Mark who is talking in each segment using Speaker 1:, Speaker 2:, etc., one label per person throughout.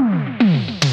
Speaker 1: Mm-hmm.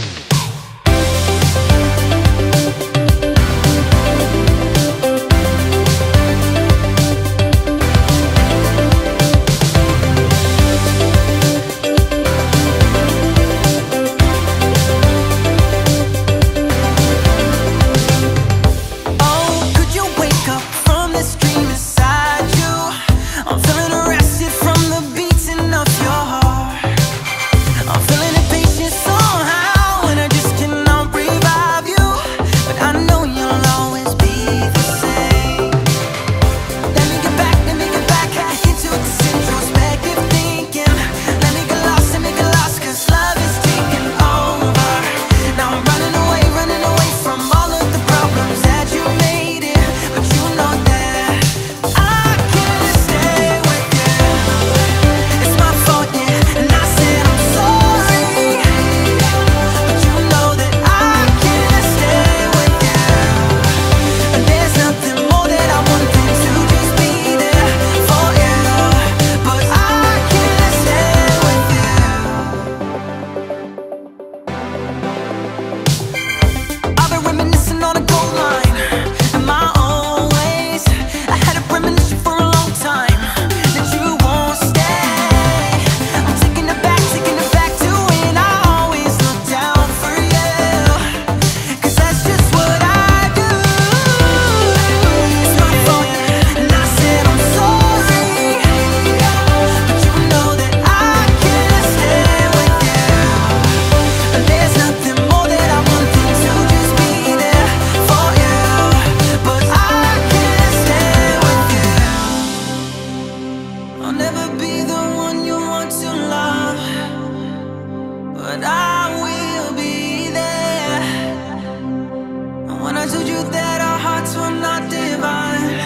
Speaker 1: I told you that our hearts were not divine.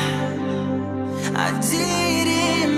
Speaker 1: I didn't